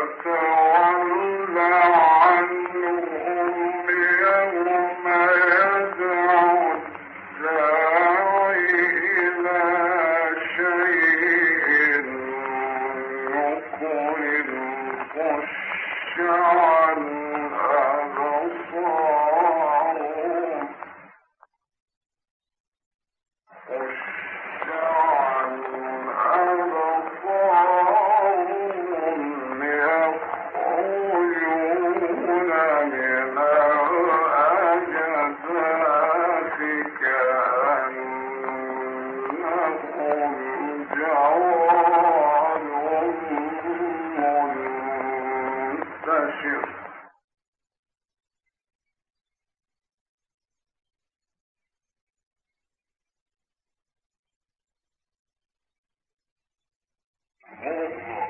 كذبت قبلهم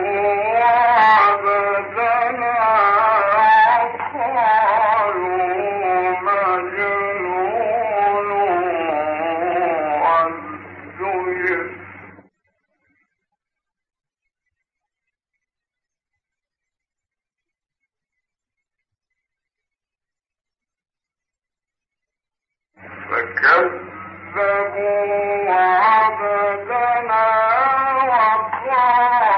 subscribe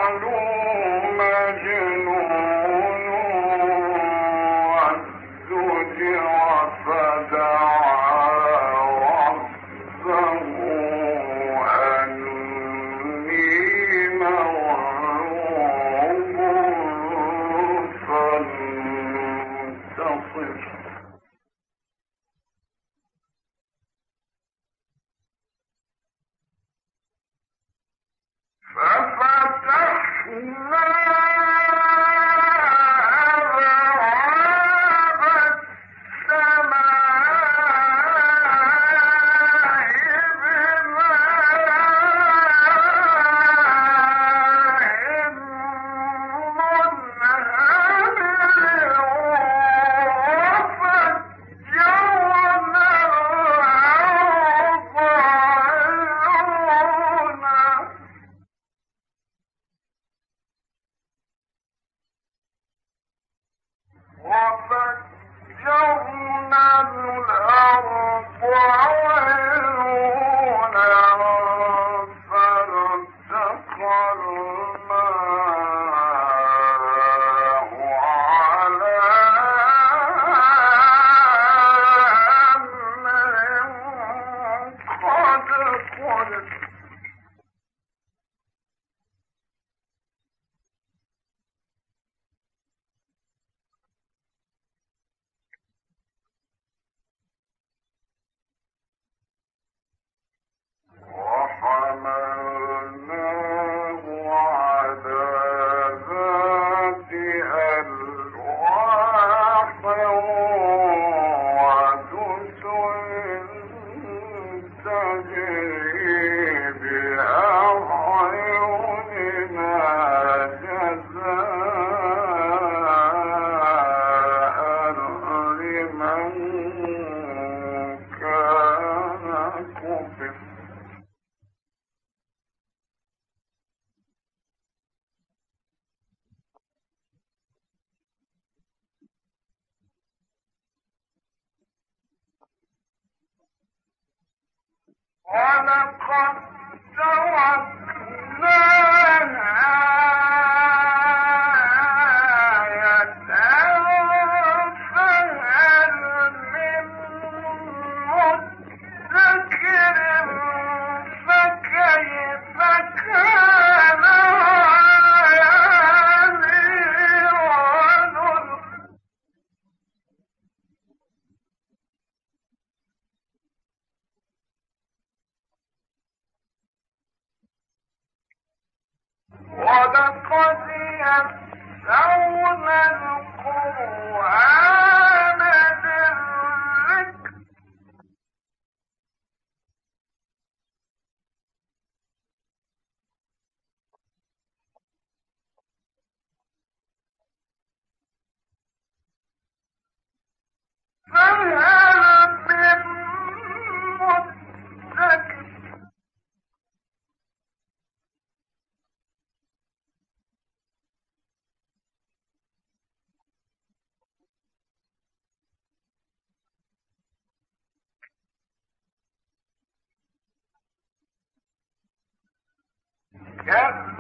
Yes?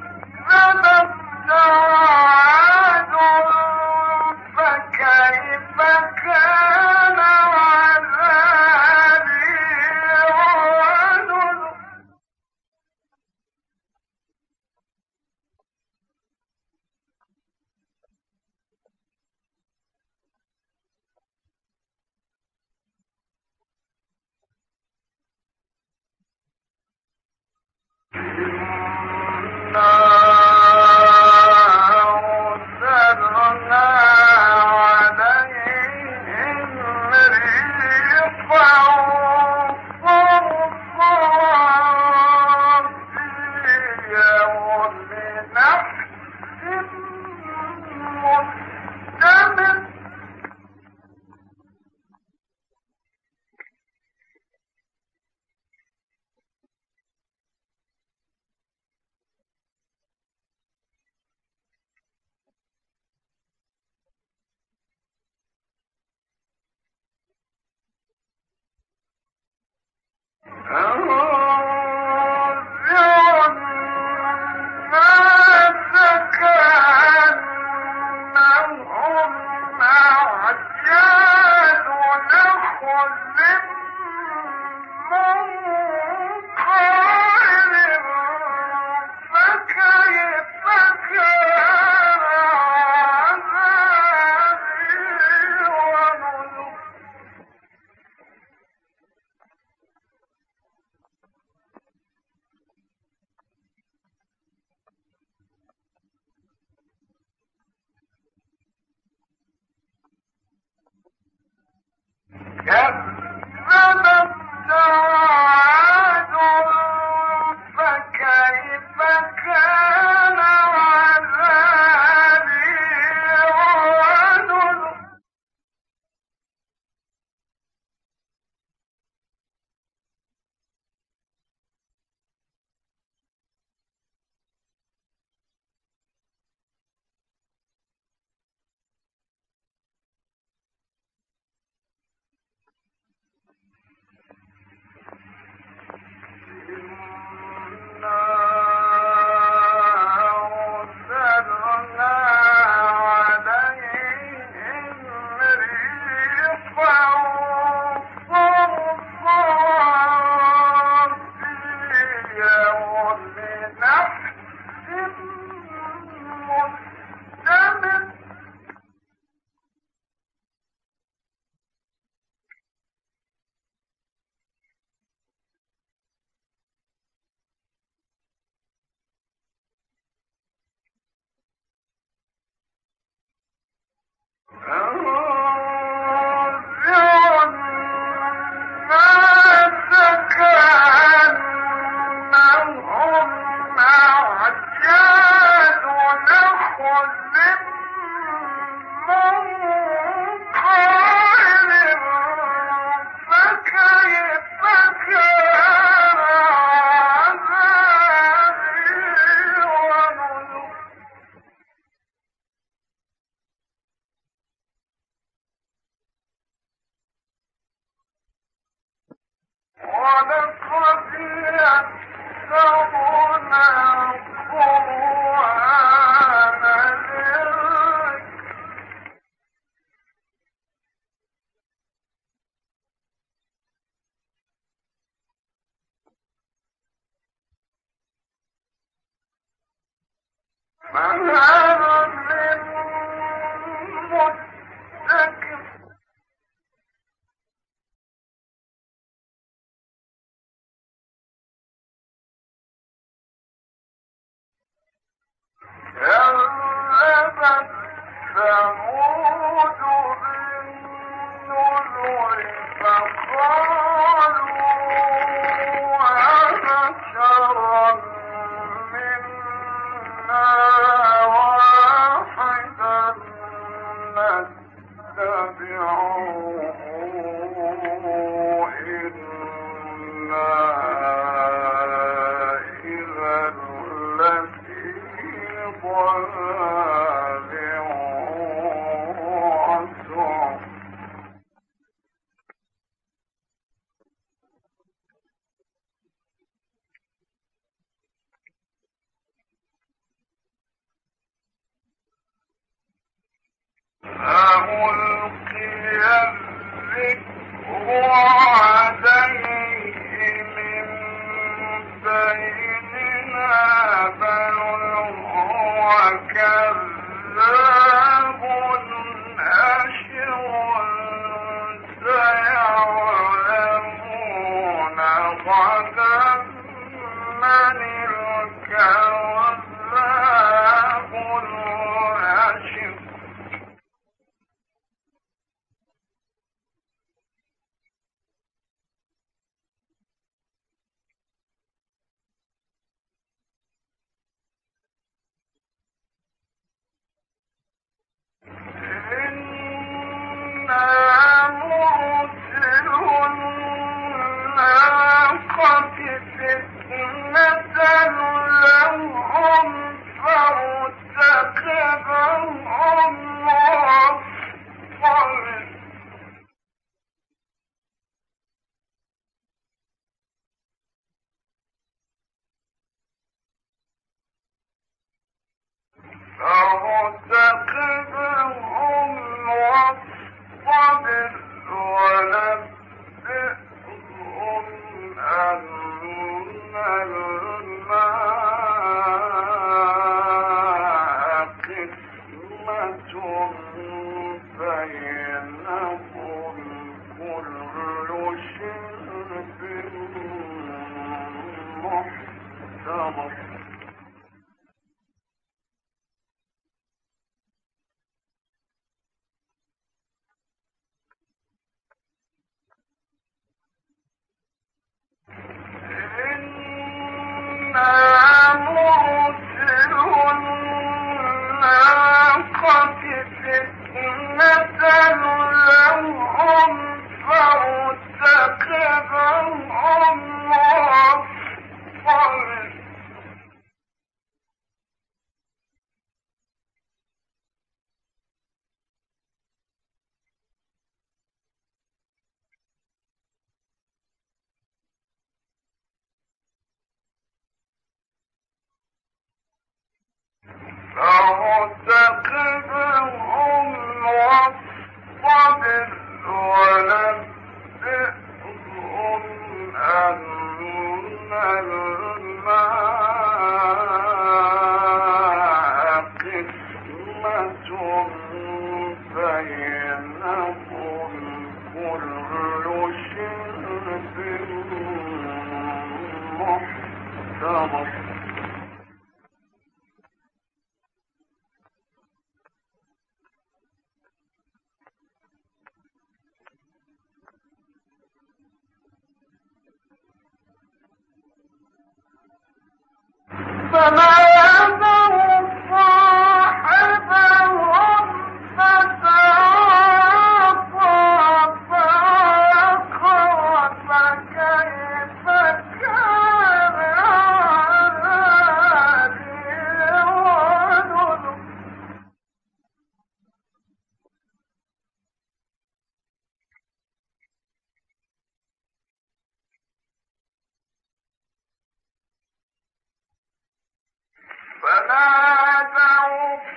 فما يذر فنادوا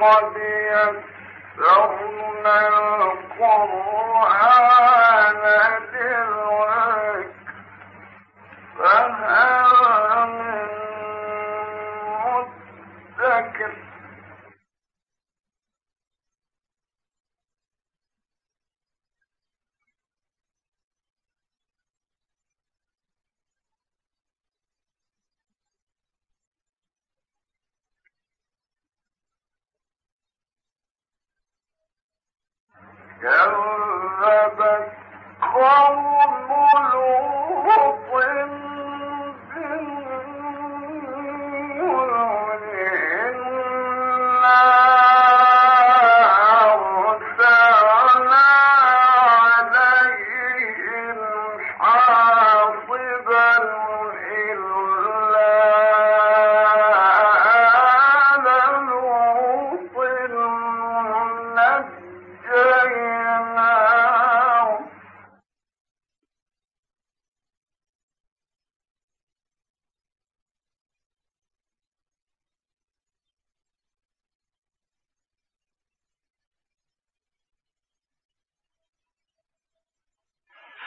وقد يسرنا القرآن. كذبت قوم لوط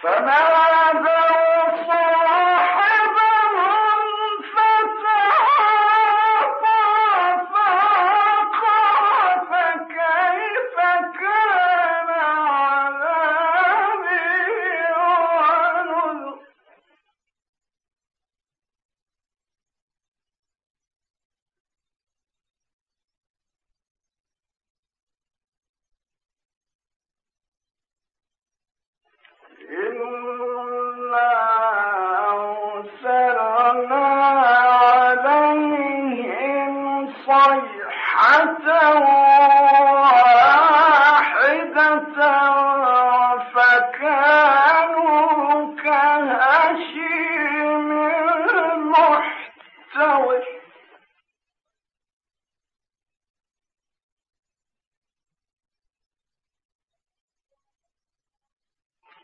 فما ذا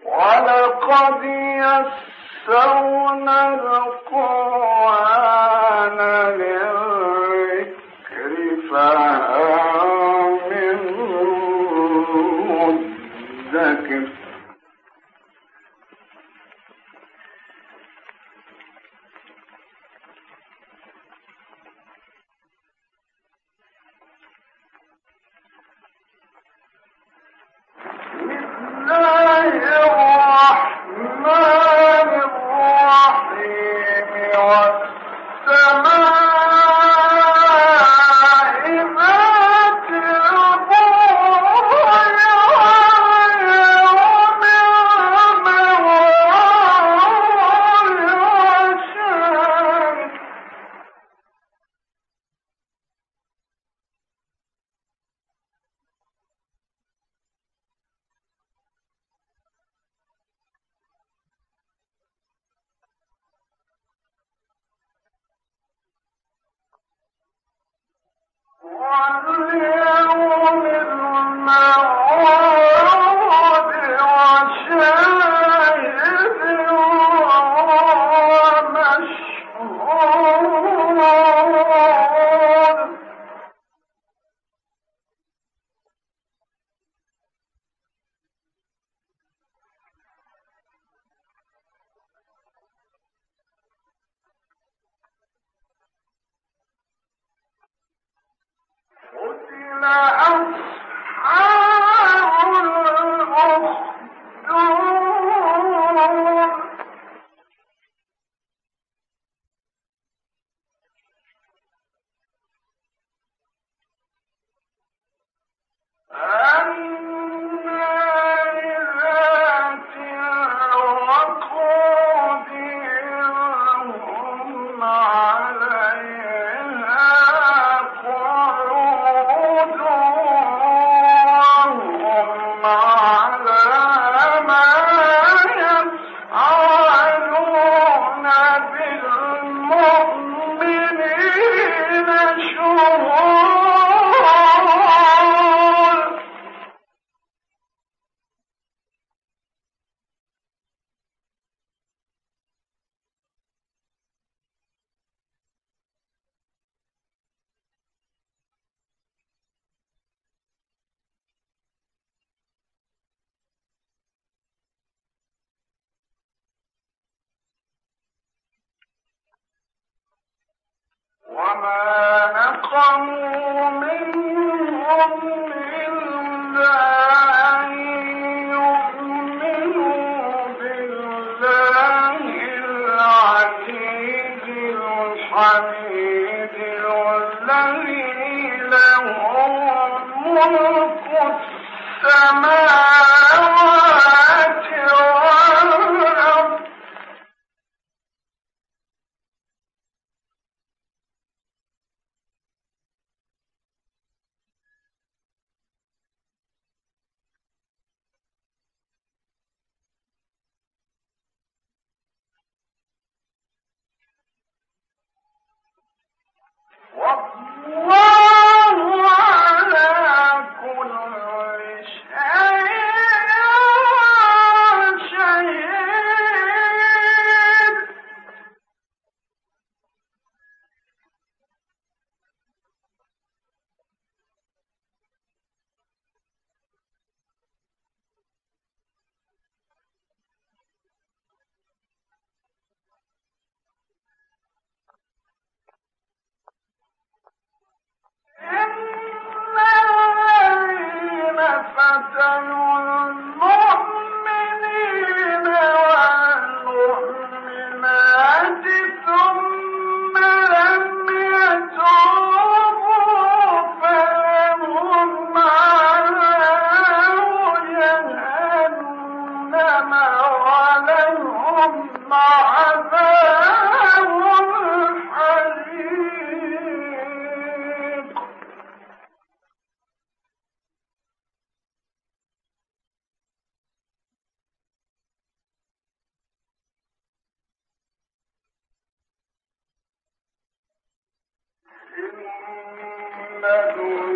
ولقد يسرنا القرآن للذكر فهل الله واليوم وما نقموا Senador.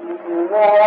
الله